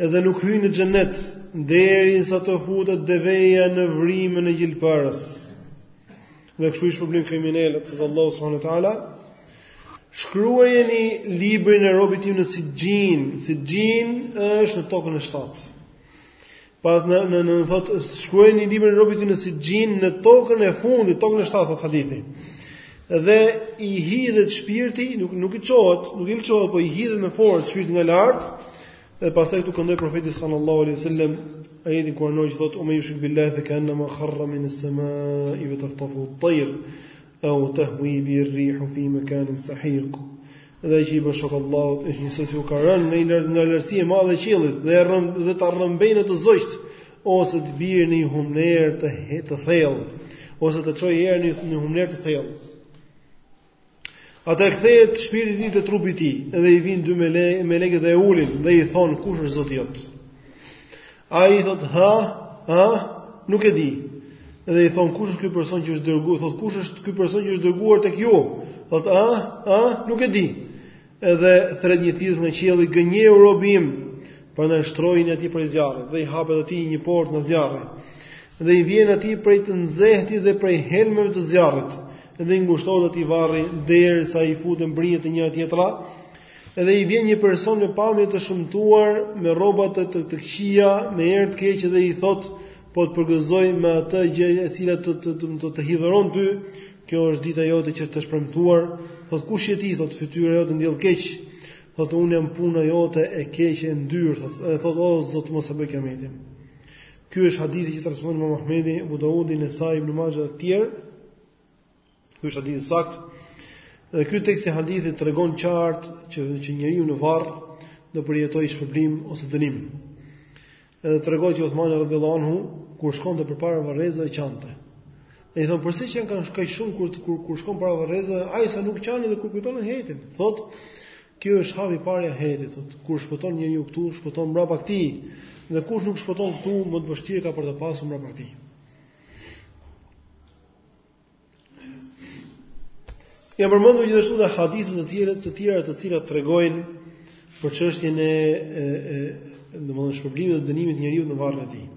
Dhe nuk hyjnë në xhenet derisa të futet deveja në vrimën e gjilparës. Dhe kështu i shpërblejmë kriminelët thotë Allahu subhanahu wa taala. Shkruajeni librin e robit tim në Sixhin. Sixhin është në tokën e shtatë. Pas në në në thot shkruajeni librin e robit tim në Sixhin në tokën e fundit, tokën e shtatë thot hadithi. Dhe i hidhet shpirti, nuk nuk i çohet, nuk i lçohet, po i hidhet me forcë shpirti nga lart. Dhe pastaj këtu këndoi profeti sallallahu alaihi wasallam ajetin kuranor që thotë wa man yushrik billahi fa ka'annama kharra min as-samaa'i fa takhtafuhu at-tayr. Au tahwi bihi ar-rihu fi makanin sahiq, Dhe ai që i bën shok Allahut është njësoj sikur ka rënë në një lart nga lartësia e madhe e qiellit dhe e rrëm dhe ta rrëmbejë atë zogjtë, ose të bjerë në një humnerë të he, të thellë, ose të çojë era në një humnerë të thellë. Atë kthehet shpirti i tij te trupi i tij dhe i vijnë dy melekë melekët dhe e ulin dhe i thon kush është Zoti jot. Ai i thotë, "Ha, ha, nuk e di." Dhe i thonë, "Kush është ky person që është dërguar?" Thotë, "Kush është ky person që është dërguar tek ju?" Thotë, "Ha, ha, nuk e di." Edhe thret një thirrës nga qielli, "Gënjeu robi im." Prandaj shtrojini atij prej zjarrit dhe i hapet atij një portë nga zjarri. Dhe i vjen atij prej të nxehtit dhe prej helmeve të zjarrit dhe i ngushtohet atij varri derisa i futen brinjët te njëra-tjetra. Edhe i vjen një person me pamje të shëmtuar, me rroba të të, të këqija, me erë të keqe dhe i thotë, po të përgëzoj me atë gjë e cila të të të, të, të hidhëron ty, kjo është dita jote që të është premtuar, thotë kush je ti, thotë fytyra jote ndjell keq. Thotë unë jam puna jote e keqe e ndyrë, thotë, e thotë o Zot mos e bëj kijametin. Ky është hadithi që transmeton Imam Ahmedi, Abu Daudi, Nesai, Ibn Maxhe dhe të tjerë. Ky është hadith i saktë. Dhe ky tekst i hadithit tregon qartë që që njeriu në varr do përjetojë shpërblim ose dënim. Edhe tregohet që Uthmani radijallahu anhu kur shkonte përpara varrezave qante. Dhe i thonë përse qan qan kaq shumë kur kur kur shkon para varrezave, aq sa nuk qan edhe kur kujton ahiretin. Thotë, kjo është hapi i parë i ahiretit, thotë, kush shpëton njeriu këtu, shpëton mbrapa këtij. Dhe kush nuk shpëton këtu, më të vështirë e ka për të pasur mbrapa këtij. Janë përmendur gjithashtu edhe hadithe të tjera të tjera të cilat tregojnë për çështjen e e e domethënë shpërblimit dhe dënimit të njeriut në varrin e tij.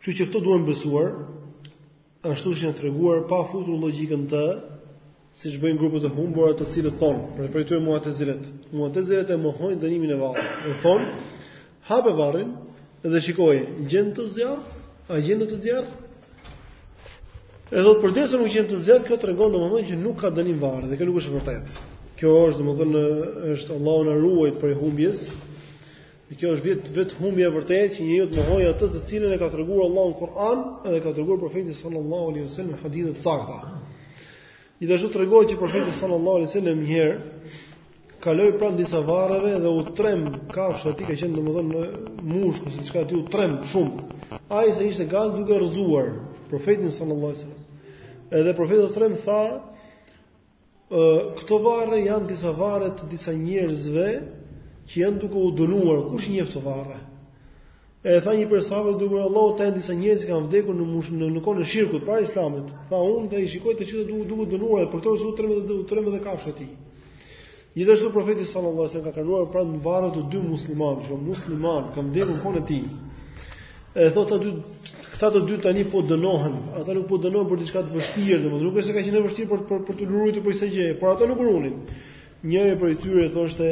Kështu që këto duhen besuar, ashtu siç janë treguar pa futur logjikën të siç bëjnë grupet e humbura të cilët thonë, pra prej tyre Mu'tazilet. Mu'tazilet e mohojnë dënimin e varrit. Dhe thonë, hape varrin dhe shikoje, gjen në të zjarr, a gjen në të zjarr? Edhe thotë përderisa nuk gjen në të zjarr, kjo tregon domethënë që nuk ka dënim varri dhe kjo nuk është e vërtetë. Kjo është domethënë është Allahu na ruajt prej humbjes, Dhe kjo është vërtet vërtet humbje e vërtetë që njeriu të mohojë atë të cilën e ka treguar Allahu në Kur'an dhe ka treguar profeti sallallahu alaihi wasallam në hadithe të sakta. Gjithashtu tregohet që profeti sallallahu alaihi wasallam një herë kaloi pranë disa varreve dhe u tremb kafsha e tij ka qenë domethënë një mushkë ose diçka aty u tremb shumë. Aq sa ishte gati duke rrëzuar profetin sallallahu alaihi wasallam. Edhe profeti sallallahu alaihi wasallam tha Këto varre janë disa varre të disa njerëzve që janë duke u dënuar, kush i njeh këto varre? E tha një person, o i Dërguar i Allahut, janë disa njerëz që kanë vdekur në mush, në, në kohën e shirkut para Islamit. Tha unë po i shikoj të cilët duke u dënuar dhe për këtë arsye u tremb edhe kafsha e tij. Gjithashtu profeti sallallahu alajhi wasallam ka kaluar pranë varreve të dy muslimanëve, që muslimanë kanë vdekur në kohën e tij. E thotë aty këta të dy tani po dënohen. Ata nuk po dënohen për diçka të vështirë, domethënë nuk është se ka qenë e vështirë për për, për t'u ruajtur prej kësaj gjëje, por ata nuk u ruanin. Njëri prej tyre thoshte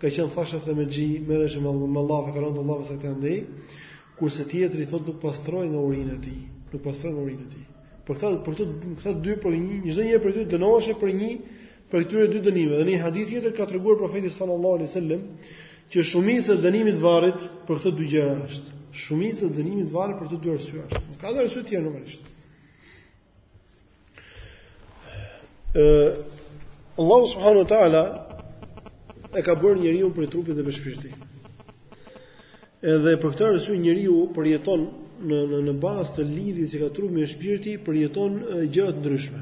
ka qenë thashethemexhi, merrej me llafe, me llafe, ka rënë llafe sa andej. Kurse tjetri thotë nuk pastrohej nga urina e tij, nuk pastrohej nga urina e tij. Për këta për këta dy për një, çdonjëri prej tyre dënohej për një Prej këtyre dy dënimeve dhe një hadith tjetër ka treguar profeti sallallahu alaihi wasallam që shumica e dënimit të varrit për këto dy gjëra është. Shumica e dënimit të varrit për këto dy arsye është. Nuk ka arsye tjetër normalisht. Ë Allahu subhanahu wa taala e ka bërë njeriun prej trupit dhe prej shpirtit. Edhe për këtë arsye njeriu përjeton në në në bazë të lidhjes që ka trupi me shpirtin, përjeton gjëra të ndryshme.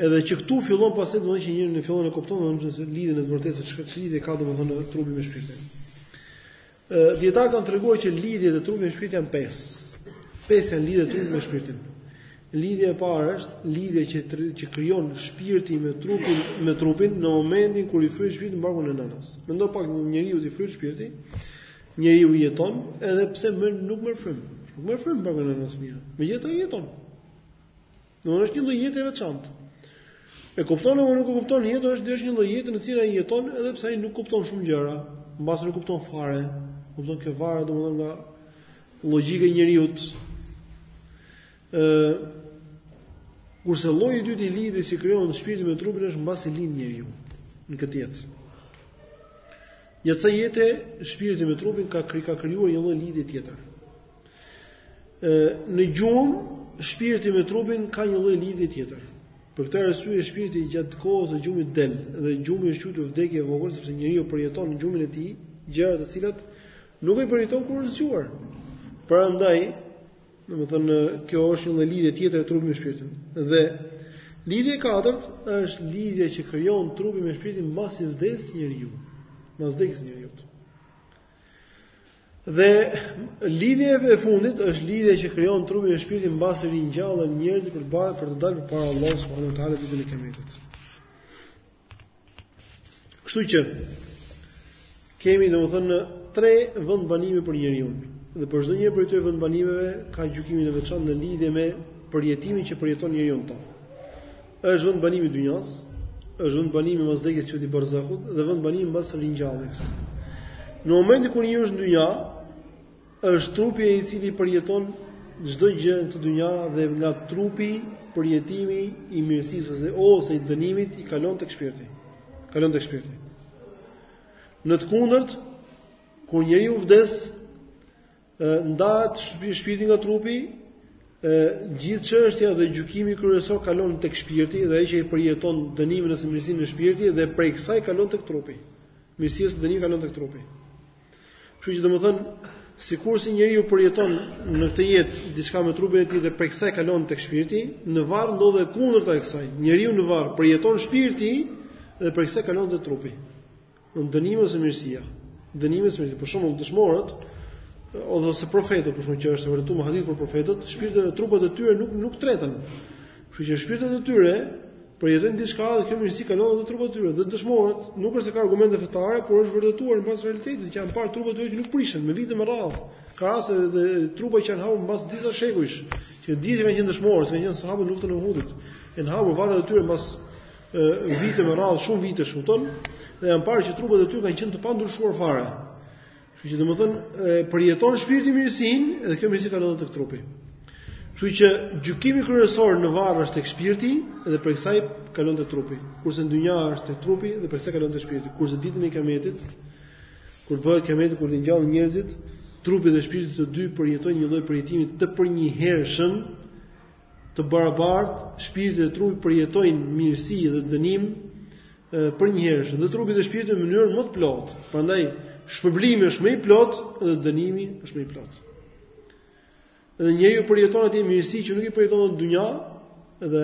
Edhe që këtu fillon pastaj domethënë që njeriu fillon e kupton domethënë se lidhjen e vërtetë se çka lidhje ka domethënë trupi me shpirtin. Ë dijetarët kanë treguar që lidhjet e trupit me shpirtin janë pesë. Pesë janë lidhjet e trupit me shpirtin. Lidhja e parë është lidhja që që krijon shpirti me trupin me trupin në momentin kur i fryhet shpirti në barkun e nënës. Mendo pak njeriut i fryhet shpirti, njeriu jeton edhe pse më nuk merr frymë. Nuk merr frymë në barkun e nënës mirë. Megjithatë jeton. Po është një lloj jete e veçantë. E kupton apo nuk e kupton jetën është është një lloj jete në të cilën ai jeton edhe pse ai nuk kupton shumë gjëra, mbase nuk kupton fare. Kupton kjo varet domethënë nga logjika e njeriut. Ë kurse lloji i dytë i lidhjes që krijon shpirti me trupin është mbasi lind njeriu në këtë jetë. Në këtë jetë shpirti me trupin ka ka krijuar një lloj lidhje tjetër. Në gjumë, shpirti me trupin ka një lloj lidhje tjetër. Për këtë arsye shpirti gjatë kohës së gjumit del dhe gjumi është quajtur vdekje e vogël sepse njeriu përjeton në gjumin e tij gjëra të cilat nuk i përjeton kur është zgjuar. Prandaj, domethënë kjo është një lloj lidhje tjetër e trupit me shpirtin. Dhe lidhja e katërt është lidhja që krijon trupi me shpirtin mbasi vdes njeriu. Mbas vdekjes së njeriut. Dhe lidhja e fundit është lidhja që krijon trupi me shpirtin mbasi ringjallen njerëzit për të bërë për të dalë para Allahut subhanuhu teala ditën e kiametit. Kështu që kemi domethënë tre vendbanime për njeriun. Dhe për çdonjërin prej këtyre vendbanimeve ka gjykimin e veçantë në lidhje me përjetimin që përjeton njeriu në ta. Është vend banimi i dynjas, është vend banimi mbas vdekjes që është i berzahut dhe vend banimi mbas ringjalljes. Në momentin kur njeriu është në dynja, është trupi i cili përjeton çdo gjë në këtë dynja dhe nga trupi përjetimi i mirësisë ose ose i dënimit i kalon tek shpirti. Kalon tek shpirti. Në të kundërt, kur njeriu vdes, Ndahet shpirti nga trupi, gjithë çështja dhe gjykimi kryesor kalon tek shpirti dhe ai që e përjeton dënimin ose mirësinë është shpirti dhe prej kësaj kalon tek trupi. Mirësia ose dënimi kalon tek trupi. Kështu që domethënë sikurse njeriu përjeton në këtë jetë diçka me trupin e tij dhe prej kësaj kalon tek shpirti, në varr ndodh e kundërta e kësaj. Njeriu në varr përjeton shpirti dhe prej kësaj kalon te trupi. Dënimi ose mirësia. Dënimi ose mirësia. Për shembull, dëshmorët ose profetët, për shembull, që është vërtetuar me hadith për profetët, shpirtrat e trupat e tyre nuk nuk treten. Kështu që shpirtrat e tyre përjetojnë diçka dhe kjo mirësi kalon edhe trupat e tyre. Dhe dëshmorët nuk është se ka argumente fetare, por është vërtetuar mbas realitetit që janë parë trupat e tyre që nuk prishen me vite me radhë. Ka raste dhe trupa që janë hapur mbas disa shekujsh, që dihet që kanë qenë dëshmorë, se kanë qenë sahabë në luftën e Uhudit. Janë hapur varret e tyre mbas vite me radhë, shumë vite shkuton, dhe janë parë që trupat e tyre kanë qenë të pandryshuar fare. Kështu që domethënë përjeton shpirti mirësinë dhe kjo mirësi kalon tek trupi. Kështu që gjykimi kryesor në varr është tek shpirti dhe prej kësaj kalon te trupi. Kurse në dynja është tek trupi dhe prej kësaj kalon te shpirti. Kurse ditën e Kiametit, kur bëhet Kiameti kur të ngjallen njerëzit, trupi dhe shpirti të dy përjetojnë një lloj përjetimi të përnjëhershëm Të barabartë, shpirti dhe trupi përjetojnë mirësi dhe dënim përnjëherësh dhe trupi dhe shpirti në mënyrë më të plotë. Prandaj shpërblimi është më i plotë dhe dënimi është më i plotë. Dhe njeriu përjeton atë mirësi që nuk e përjeton në dynja, dhe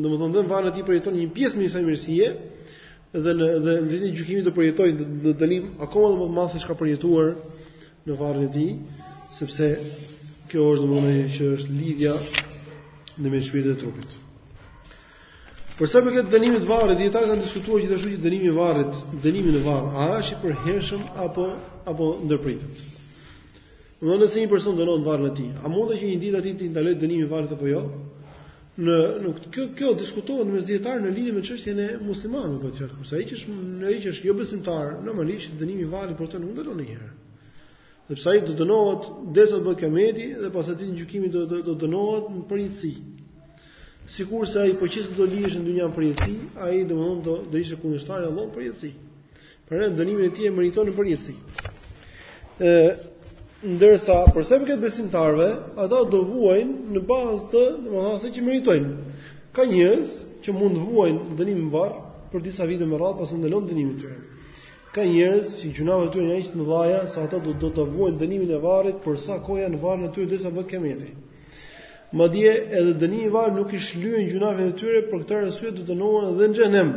domethënë dhe varrin e tij përjeton një pjesë të asaj mirësie dhe në dhe në ditën e gjykimit do përjetojë një dënim akoma më të madh se ç'ka përjetuar në varrin e tij, sepse kjo është domethënë që është lidhja ndërmjet shpirtit dhe trupit. Për sa i përket dënimit të varrit, dijetarët kanë diskutuar gjithashtu që dënimi i varrit, dënimi në varr, a është i përhershëm apo apo ndërpritet. Domethënë nëse një person dënohet në varrin e tij, a mundet që një ditë atij t'i ndalojë dënimi i varrit apo jo? Në në kjo kjo diskutohet mes dijetarëve në lidhje me çështjen e muslimanëve bëhet fjalë. Kurse ai që është ai që është jo besimtar, normalisht dënimi i varrit për të nuk ndalon ndonjëherë. Sepse ai do dënohet derisa të bëhet Kiameti dhe pastaj ditën e gjykimit do do dënohet në përjetësi. Sikurse ai po qe se do lihesh në dynja në përjetësi, ai domethënë do do ishte kundërshtar i Allahut në përjetësi. Pra ai dënimin e tij e meriton në përjetësi. Ë ndërsa për sa i përket besimtarëve, ata do vuajnë në bazë të, domethënë asaj që meritojnë. Ka njerëz që mund të vuajnë dënimin në varr për disa vite me radhë pastaj ndalon dënimi i tyre. Ka njerëz që gjunafet e tyre janë aq të mëdha sa ata do do të vuajnë dënimin e varrit për sa kohë janë në varrin e tyre derisa bëhet kiameti. Madje edhe dënimi i varrit nuk i shlyen gjunafet e tyre për këtë arsye do të dënohen edhe në xhehenem.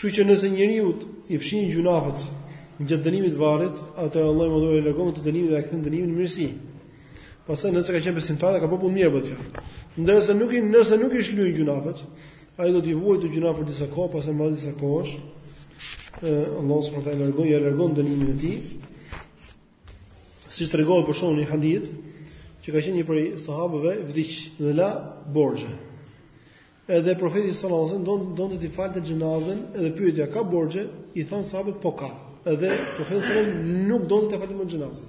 Kështu që nëse njeriut i fshihen gjunafet gjatë dënimit të varrit, atëherë Allahu i madhëruar e largon këtë dënim dhe e kthen dënimin në mirësi. Pastaj nëse ka qenë besimtar, ka bërë punë mirë për këtë. Ndërsa nuk i nëse nuk i shlyen gjunafet, ai do t'i vuajë këto gjunafe për disa kohë, pastaj mbas disa kohësh, Allahu subhanahu wa taala largon, ja largon dënimin e tij. Siç tregon për shembull një hadith, që ka qenë një prej sahabëve vdiq dhe la borxhe. Edhe profeti sallallahu alajhi wasallam don donte të falte xhenazen, edhe pyeti a ka borxhe, i than sahabët po ka. Edhe profeti sallallahu alajhi wasallam nuk donte të falte më xhenazen.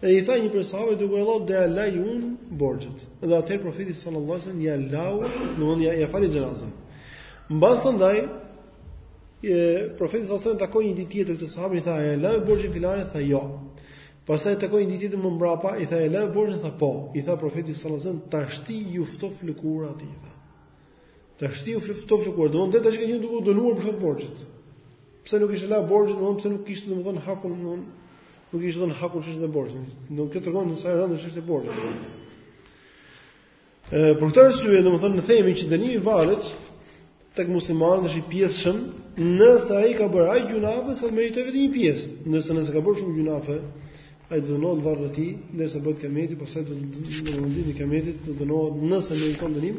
Edhe i tha një prej sahabëve o i dërguari i Allahut ja laj unë borxhet. Edhe atëherë profeti sallallahu alajhi wasallam ja lau, domthonë ja, ja fali xhenazen. Mbasandaj profeti sallallahu alajhi wasallam takoi një ditë tjetër këtë sahab i tha ja lave borxhin filanit, tha jo. Pastaj e takoi një ditë tjetër më mbrapa, i tha e lave borxhin, tha po. I tha profeti sallallahu alajhi wasallam, tashti ju ftof lëkura atij. Tashti ju ftof lëkura, do të thotë tash qe duke u dënuar për shkak të borxhit. Pse nuk e kishte la borxhin, domthonë pse nuk kishte domthonë hakun, domthonë nuk i kishte dhënë hakun çështjes të borxhit. Kjo tregon se sa e rëndë çështja e borxhit. Për këtë arsye, domethënë ne themi që dënimi i varrit tek muslimani është i pjesshëm, nëse ai ka bërë aq gjunafe sa meriton vetëm një pjesë, nëse nëse ka bërë shumë gjunafe, ai do dënohet në varrin e tij, derisa bëhet kiameti, pastaj do të dënohet ditën e kiametit, do dënohet nëse meriton dënim.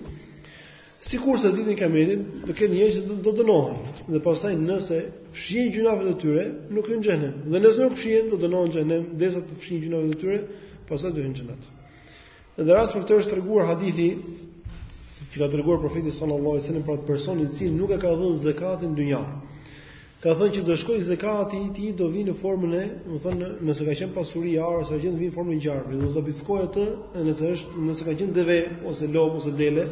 Sikurse ditën e kiametit do ketë njerëz që do dënohen dhe pastaj nëse fshihen gjunafet e tyre, nuk hyn në xhehenem. Dhe nëse nuk fshihen, do dënohen në xhehenem, derisa të fshihen gjunafet e tyre, pastaj do hyn në xhenet. Dhe rreth, për këtë është treguar hadithi që ka treguar profeti sallallahu alajhi wasallam për atë person i cili nuk e ka dhënë zakatin në dynja. Ka thënë që do shkojë zakati i tij do vijë në formën e, domethënë, nëse ka qenë pasuri ar ose argjend vjen në formën e gjarprit, do ta pickojë atë, nëse është, nëse ka qenë deve ose lopë ose dele,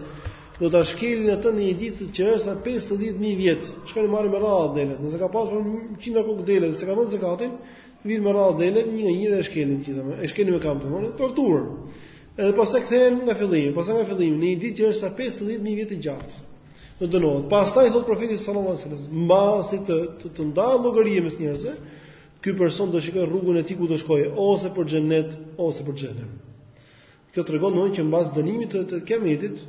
do ta shkelin atë në një ditë që është sa 50000 vjet. Shkojnë marrin me radhë dele. Nëse ka pasur 100 kokë dele, s'e ka dhënë zakatin, Vin me radhë delet një nga një dhe e shkelin të gjitha. E shkelin me kam domthonë, torturë. Edhe pastaj kthehen nga fillimi, pastaj nga fillimi, në një ditë që është sa 50000 vjet e gjatë. Do dënohet. Pastaj thot profeti sallallahu alajhi wasallam, mbasi të të, të ndahet llogaria mes njerëzve, ky person do shikojë rrugën e tij ku do shkojë, ose për xhenet, ose për xhehenem. Kjo tregon domethënë që mbas dënimit të, të kijametit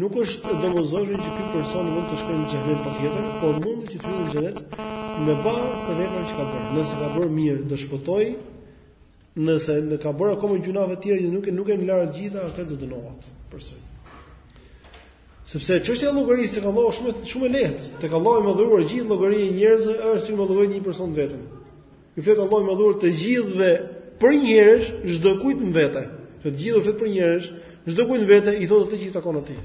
nuk është e domosdoshme që ky person mund të shkojë në xhenet patjetër, por mund të hyjë në xhenet në bazë të veprave që ka bërë. Nëse ka bërë mirë, do shpëtojë. Nëse në ka bërë akoma gjunafe të tjera që nuk i nuk i ka larë të gjitha, atëherë do dënohet përsëri. Sepse çështja e llogarisë ka me qenë shumë shumë e lehtë. Tek Allahu i madhëruar gjithë llogaria e njerëzve është si me llogarit një person vetëm. Iu flet Allahu i madhëruar të gjithëve përnjëherësh, çdokujt në vete. Të gjithëve u flet përnjëherësh, çdokujt në vete i thotë atë që i takon atij.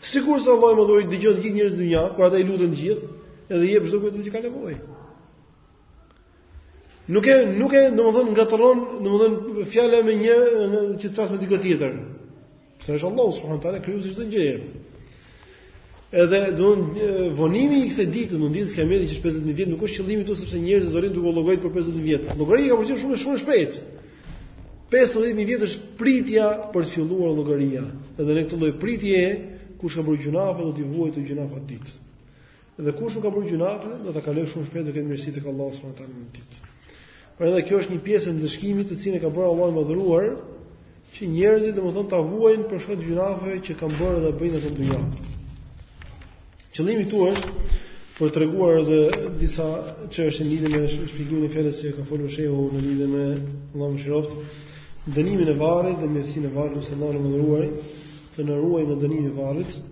Sikurse Allahu i madhëruar i dëgjon gjithë njerëzit në dynja, kur ata i luten të gjithë, edhe i jep çdokujt ça ka nevojë. Nuk e nuk e domethënë ngatërron, domethënë fjala me një që të flasë me dikë tjetër. Pse është Allahu subhanahu teala krijuesi i çdo gjëje. Edhe do vonimi i kësaj dite, domethënë ditës së kijametit që është 50000 vjet, nuk është qëllimi këtu sepse njerëzit do rrinë duke u llogaritur për 50000 vjet. Llogaria ka për të qenë shumë shumë e shpejtë. 50000 vjet është pritja për të filluar llogaria. Edhe në këtë lloj pritje, kush ka bërë gjunafe do t'i vuajë ato gjunafe atë ditë. Dhe kush nuk ka bërë gjunafe, do ta kalojë shumë shpejt do ketë mirësi tek Allahu subhanahu wa taala atë ditë. Por edhe kjo është një pjesë e ndëshkimit të cilin e ka bërë Allahu i madhëruar, që njerëzit domethënë ta vuajnë për shkak të gjunafeve që kanë bërë dhe bëjnë në këtë dynja. Qëllimi këtu është për të treguar edhe disa çështje lidhur me shpjegimin e fjalës që ka folur shehu në lidhje me Allahu e mëshiroftë, dënimin e varrit dhe mirësinë e varrit, e lus Allahun e madhëruar të na ruaj nga dënimi i varrit.